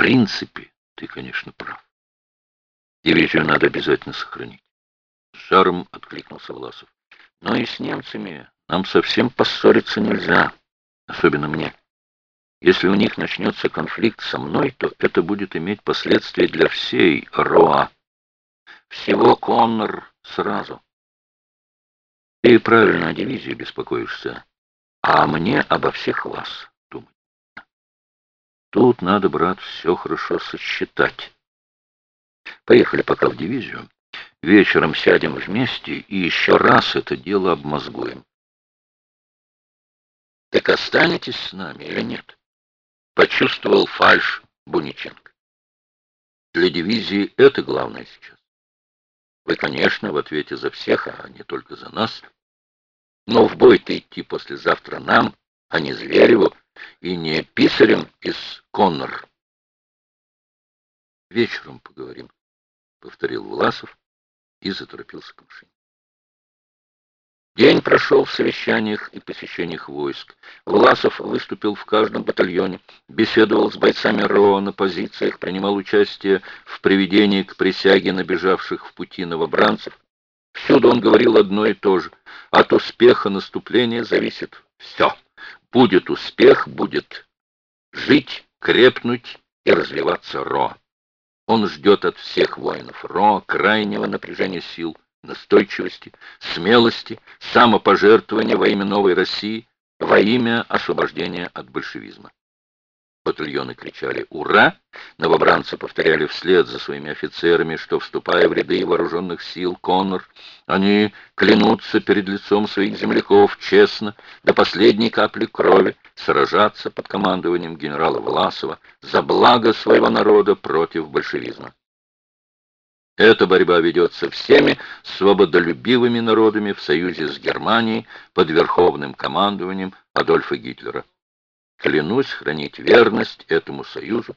принципе, ты, конечно, прав. Дивизию надо обязательно сохранить. С жаром откликнулся Власов. Но и с немцами нам совсем поссориться нельзя, особенно мне. Если у них начнется конфликт со мной, то это будет иметь последствия для всей РОА. Всего Коннор сразу. Ты правильно о дивизии беспокоишься, а мне обо всех вас. Тут надо, брат, все хорошо сосчитать. Поехали пока в дивизию. Вечером сядем вместе и еще раз это дело обмозгуем. Так останетесь с нами или нет? Почувствовал фальш Буниченко. Для дивизии это главное сейчас. Вы, конечно, в ответе за всех, а не только за нас. Но в бой-то идти послезавтра нам, а не Звереву и не писарем из Коннор. Вечером поговорим, — повторил Власов и заторопился к машине. День прошел в совещаниях и посещениях войск. Власов выступил в каждом батальоне, беседовал с бойцами РО на позициях, принимал участие в приведении к присяге набежавших в пути новобранцев. Всюду он говорил одно и то же. От успеха наступления зависит все. Будет успех, будет жить, крепнуть и развиваться РО. Он ждет от всех воинов РО крайнего напряжения сил, настойчивости, смелости, самопожертвования во имя новой России, во имя освобождения от большевизма. Батальоны кричали «Ура!», новобранцы повторяли вслед за своими офицерами, что, вступая в ряды вооруженных сил Коннор, они клянутся перед лицом своих земляков честно, до последней капли крови, сражаться под командованием генерала Власова за благо своего народа против большевизма. Эта борьба ведется всеми свободолюбивыми народами в союзе с Германией под верховным командованием Адольфа Гитлера. Клянусь хранить верность этому союзу.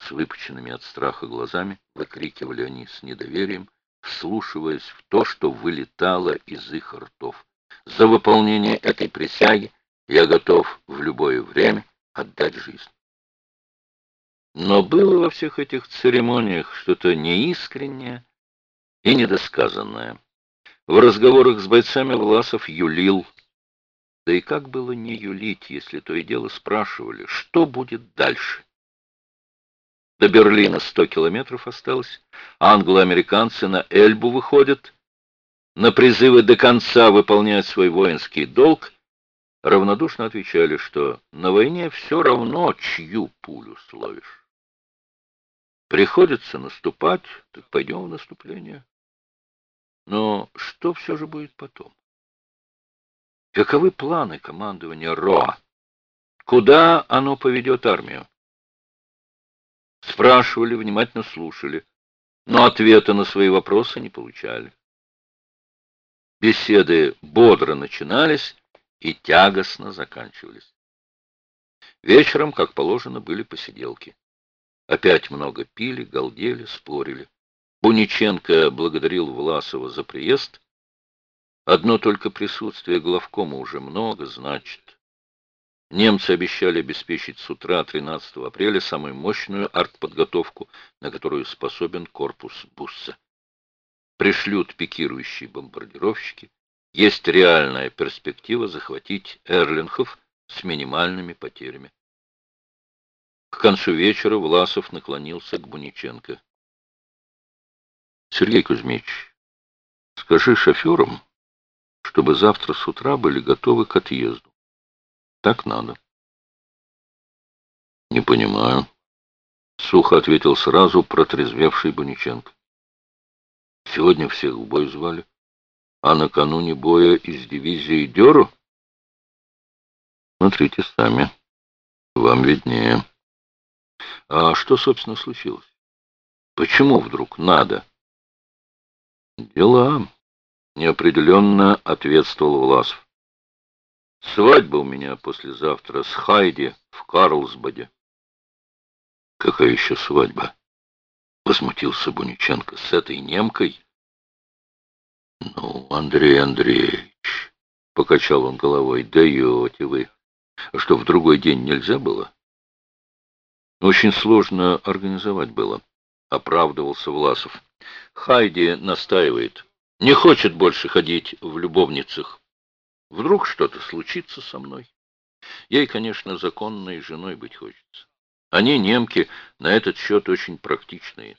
С выпученными от страха глазами выкрикивали они с недоверием, вслушиваясь в то, что вылетало из их ртов. За выполнение этой присяги я готов в любое время отдать жизнь. Но было во всех этих церемониях что-то неискреннее и недосказанное. В разговорах с бойцами Власов юлил. Да и как было не юлить, если то и дело спрашивали, что будет дальше? До Берлина сто километров осталось. Англо-американцы на Эльбу выходят. На призывы до конца выполнять свой воинский долг равнодушно отвечали, что на войне все равно, чью пулю словишь. Приходится наступать, так пойдем в наступление. Но что все же будет потом? Каковы планы командования РОА? Куда оно поведет армию? Спрашивали, внимательно слушали, но ответа на свои вопросы не получали. Беседы бодро начинались и тягостно заканчивались. Вечером, как положено, были посиделки. Опять много пили, галдели, спорили. Буниченко благодарил Власова за приезд. Одно только присутствие главкома уже много значит. Немцы обещали обеспечить с утра 13 апреля самую мощную артподготовку, на которую способен корпус Бусса. Пришлют пикирующие бомбардировщики. Есть реальная перспектива захватить Эрлинхов с минимальными потерями. К концу вечера Власов наклонился к Буниченко. — Сергей Кузьмич, скажи шоферам, чтобы завтра с утра были готовы к отъезду. Так надо. — Не понимаю, — сухо ответил сразу протрезвевший Буниченко. — Сегодня всех в бой звали, а накануне боя из дивизии Деру? Смотрите сами, вам виднее. А что, собственно, случилось? Почему вдруг надо? Дела. Неопределенно ответствовал Власов. Свадьба у меня послезавтра с Хайди в Карлсбаде. Какая еще свадьба? Возмутился Буниченко. С этой немкой? Ну, Андрей Андреевич, покачал он головой, даете вы. Что, в другой день нельзя было? Очень сложно организовать было, оправдывался Власов. Хайди настаивает. Не хочет больше ходить в любовницах. Вдруг что-то случится со мной. Ей, конечно, законной женой быть хочется. Они, немки, на этот счет очень практичные.